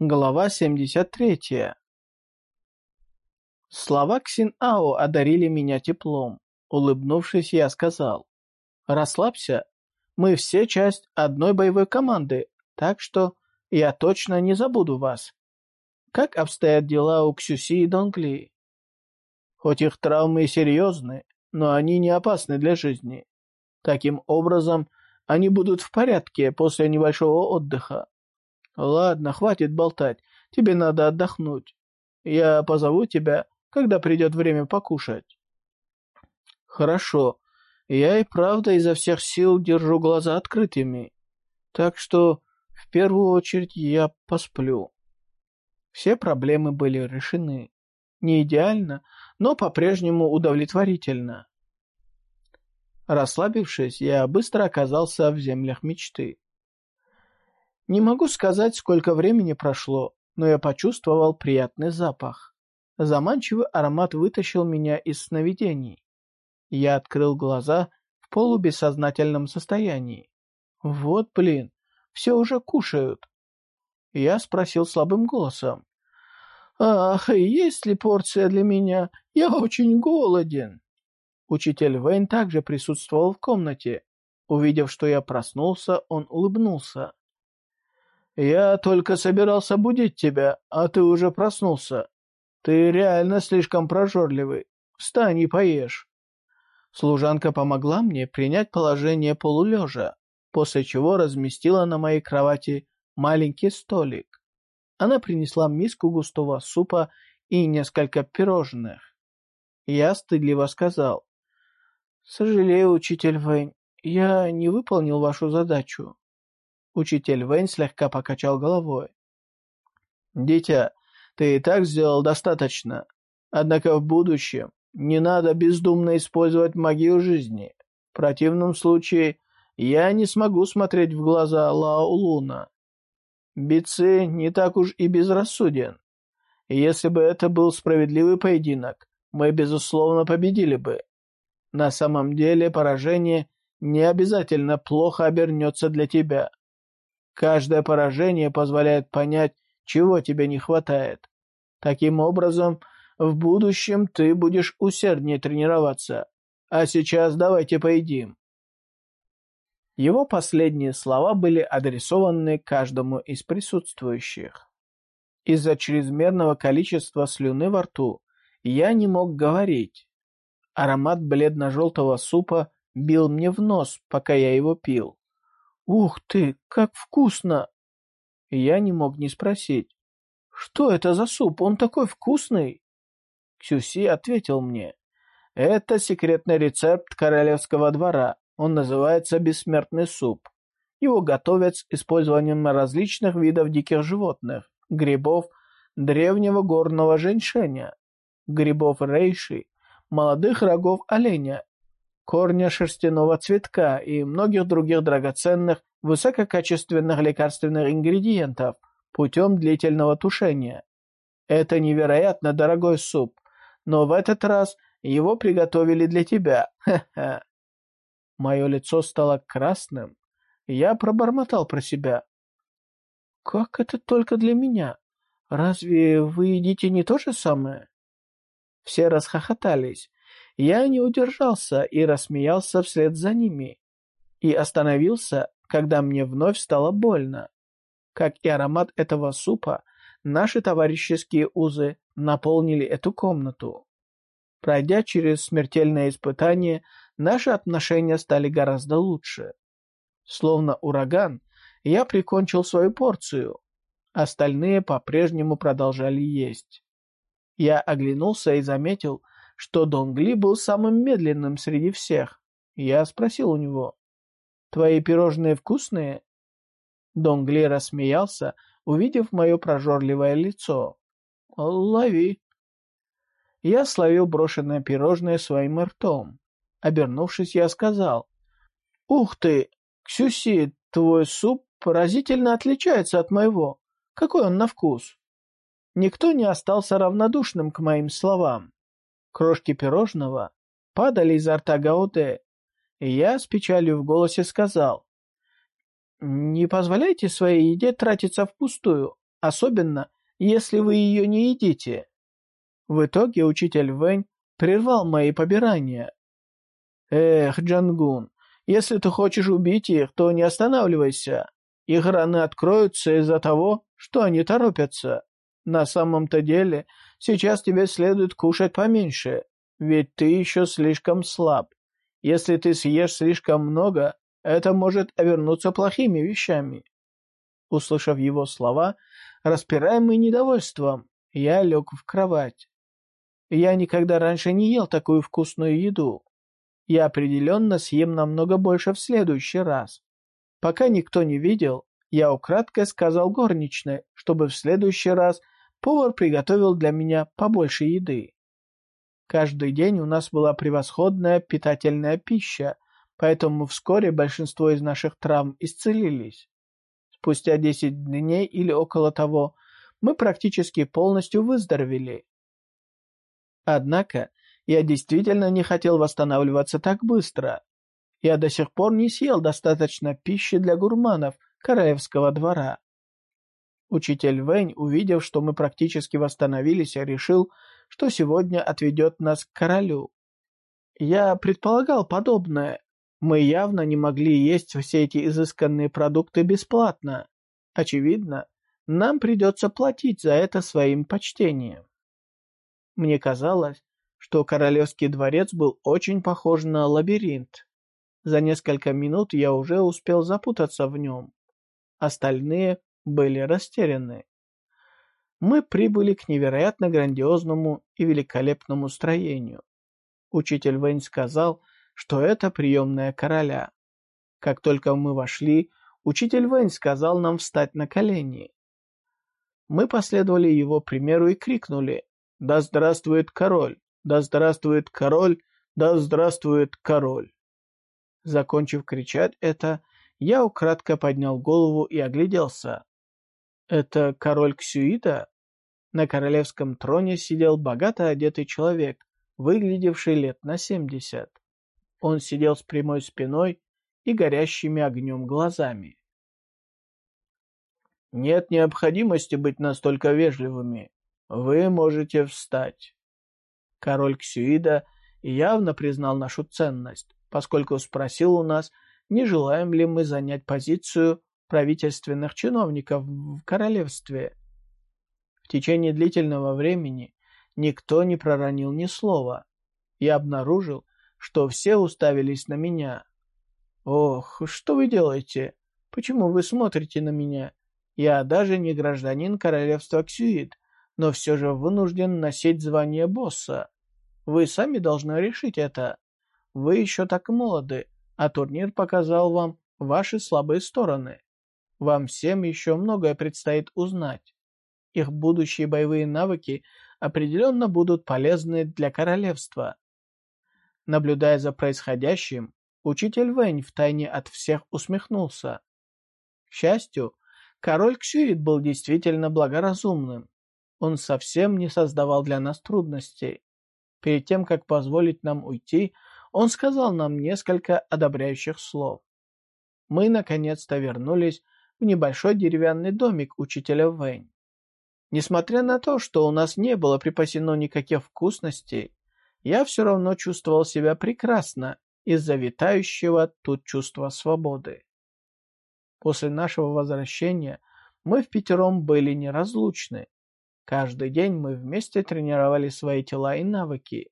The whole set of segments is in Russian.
Глава 73. Слова Ксин-Ао одарили меня теплом. Улыбнувшись, я сказал. «Расслабься. Мы все часть одной боевой команды, так что я точно не забуду вас. Как обстоят дела у Ксюси и Донгли? Хоть их травмы серьезны, но они не опасны для жизни. Таким образом, они будут в порядке после небольшого отдыха. «Ладно, хватит болтать. Тебе надо отдохнуть. Я позову тебя, когда придет время покушать». «Хорошо. Я и правда изо всех сил держу глаза открытыми. Так что в первую очередь я посплю». Все проблемы были решены. Не идеально, но по-прежнему удовлетворительно. Расслабившись, я быстро оказался в землях мечты. Не могу сказать, сколько времени прошло, но я почувствовал приятный запах. Заманчивый аромат вытащил меня из сновидений. Я открыл глаза в полубессознательном состоянии. Вот, блин, все уже кушают. Я спросил слабым голосом. «Ах, есть ли порция для меня? Я очень голоден». Учитель Вейн также присутствовал в комнате. Увидев, что я проснулся, он улыбнулся. «Я только собирался будить тебя, а ты уже проснулся. Ты реально слишком прожорливый. Встань и поешь». Служанка помогла мне принять положение полулежа, после чего разместила на моей кровати маленький столик. Она принесла миску густого супа и несколько пирожных. Я стыдливо сказал, «Сожалею, учитель Вэнь, я не выполнил вашу задачу». Учитель Вэнь слегка покачал головой. «Дитя, ты и так сделал достаточно. Однако в будущем не надо бездумно использовать магию жизни. В противном случае я не смогу смотреть в глаза Лао Луна. Бицы не так уж и безрассуден. Если бы это был справедливый поединок, мы, безусловно, победили бы. На самом деле поражение не обязательно плохо обернется для тебя. Каждое поражение позволяет понять, чего тебе не хватает. Таким образом, в будущем ты будешь усерднее тренироваться. А сейчас давайте поедим. Его последние слова были адресованы каждому из присутствующих. Из-за чрезмерного количества слюны во рту я не мог говорить. Аромат бледно-желтого супа бил мне в нос, пока я его пил. «Ух ты, как вкусно!» Я не мог не спросить. «Что это за суп? Он такой вкусный!» Ксюси ответил мне. «Это секретный рецепт королевского двора. Он называется бессмертный суп. Его готовят с использованием различных видов диких животных, грибов, древнего горного женьшеня, грибов рейши, молодых рогов оленя корня шерстяного цветка и многих других драгоценных высококачественных лекарственных ингредиентов путем длительного тушения. Это невероятно дорогой суп, но в этот раз его приготовили для тебя. Ха-ха. Мое лицо стало красным. Я пробормотал про себя. «Как это только для меня? Разве вы едите не то же самое?» Все расхохотались, я не удержался и рассмеялся вслед за ними. И остановился, когда мне вновь стало больно. Как и аромат этого супа, наши товарищеские узы наполнили эту комнату. Пройдя через смертельное испытание, наши отношения стали гораздо лучше. Словно ураган, я прикончил свою порцию. Остальные по-прежнему продолжали есть. Я оглянулся и заметил, что Донгли был самым медленным среди всех. Я спросил у него, «Твои пирожные вкусные?» Донгли рассмеялся, увидев мое прожорливое лицо. «Лови». Я словил брошенное пирожное своим ртом. Обернувшись, я сказал, «Ух ты, Ксюси, твой суп поразительно отличается от моего. Какой он на вкус?» Никто не остался равнодушным к моим словам. Крошки пирожного падали изо рта Гаоте, и я с печалью в голосе сказал, «Не позволяйте своей еде тратиться впустую. особенно если вы ее не едите. В итоге учитель Вэнь прервал мои побирания. Эх, Джангун, если ты хочешь убить их, то не останавливайся. Их раны откроются из-за того, что они торопятся. На самом-то деле, сейчас тебе следует кушать поменьше, ведь ты еще слишком слаб. Если ты съешь слишком много, это может обернуться плохими вещами. Услышав его слова, распираемый недовольством, я лег в кровать. Я никогда раньше не ел такую вкусную еду. Я определенно съем намного больше в следующий раз. Пока никто не видел, я украдкой сказал горничной, чтобы в следующий раз повар приготовил для меня побольше еды. Каждый день у нас была превосходная питательная пища, поэтому вскоре большинство из наших травм исцелились. Спустя 10 дней или около того мы практически полностью выздоровели. Однако я действительно не хотел восстанавливаться так быстро. Я до сих пор не съел достаточно пищи для гурманов королевского двора. Учитель Вэнь, увидев, что мы практически восстановились, решил, что сегодня отведет нас к королю. Я предполагал подобное. Мы явно не могли есть все эти изысканные продукты бесплатно. Очевидно, нам придется платить за это своим почтением. Мне казалось, что королевский дворец был очень похож на лабиринт. За несколько минут я уже успел запутаться в нем. Остальные были растеряны. Мы прибыли к невероятно грандиозному и великолепному строению. Учитель Вэнь сказал, что это приемная короля. Как только мы вошли, учитель Вэнь сказал нам встать на колени. Мы последовали его примеру и крикнули «Да здравствует король! Да здравствует король! Да здравствует король!» Закончив кричать это, я украдко поднял голову и огляделся. «Это король Ксюита?» На королевском троне сидел богато одетый человек, выглядевший лет на семьдесят. Он сидел с прямой спиной и горящими огнем глазами. «Нет необходимости быть настолько вежливыми. Вы можете встать». Король Ксюида явно признал нашу ценность, поскольку спросил у нас, не желаем ли мы занять позицию правительственных чиновников в королевстве. В течение длительного времени никто не проронил ни слова. Я обнаружил, что все уставились на меня. «Ох, что вы делаете? Почему вы смотрите на меня? Я даже не гражданин королевства Ксюит, но все же вынужден носить звание босса. Вы сами должны решить это. Вы еще так молоды, а турнир показал вам ваши слабые стороны. Вам всем еще многое предстоит узнать. Их будущие боевые навыки определенно будут полезны для королевства. Наблюдая за происходящим, учитель Вэнь втайне от всех усмехнулся. К счастью, король Ксюит был действительно благоразумным. Он совсем не создавал для нас трудностей. Перед тем, как позволить нам уйти, он сказал нам несколько одобряющих слов. Мы наконец-то вернулись в небольшой деревянный домик учителя Вэнь. Несмотря на то, что у нас не было припасено никаких вкусностей, я все равно чувствовал себя прекрасно из-за витающего тут чувства свободы. После нашего возвращения мы в пятером были неразлучны. Каждый день мы вместе тренировали свои тела и навыки.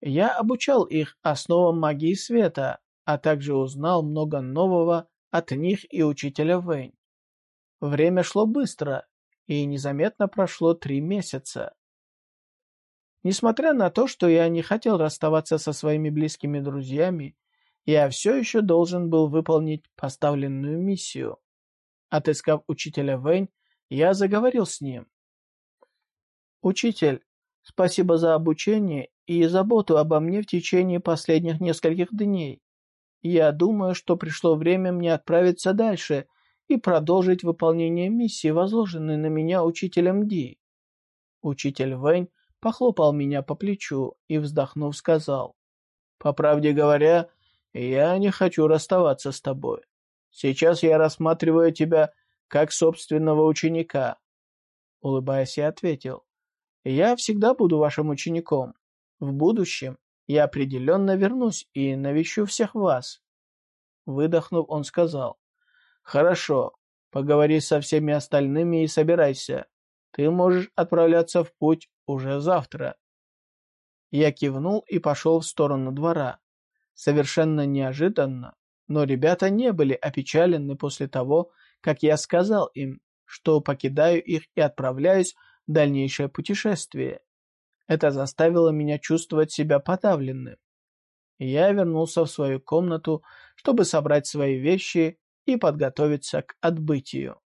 Я обучал их основам магии света, а также узнал много нового от них и учителя Вэнь. Время шло быстро, и незаметно прошло три месяца. Несмотря на то, что я не хотел расставаться со своими близкими друзьями, я все еще должен был выполнить поставленную миссию. Отыскав учителя Вэнь, я заговорил с ним. «Учитель, спасибо за обучение и заботу обо мне в течение последних нескольких дней. Я думаю, что пришло время мне отправиться дальше и продолжить выполнение миссии, возложенной на меня учителем Ди». Учитель Вэнь похлопал меня по плечу и, вздохнув, сказал, «По правде говоря, я не хочу расставаться с тобой. Сейчас я рассматриваю тебя как собственного ученика, Улыбаясь, я ответил. «Я всегда буду вашим учеником. В будущем я определенно вернусь и навещу всех вас». Выдохнув, он сказал. «Хорошо, поговори со всеми остальными и собирайся. Ты можешь отправляться в путь уже завтра». Я кивнул и пошел в сторону двора. Совершенно неожиданно, но ребята не были опечалены после того, как я сказал им, что покидаю их и отправляюсь в дальнейшее путешествие. Это заставило меня чувствовать себя подавленным. Я вернулся в свою комнату, чтобы собрать свои вещи и подготовиться к отбытию.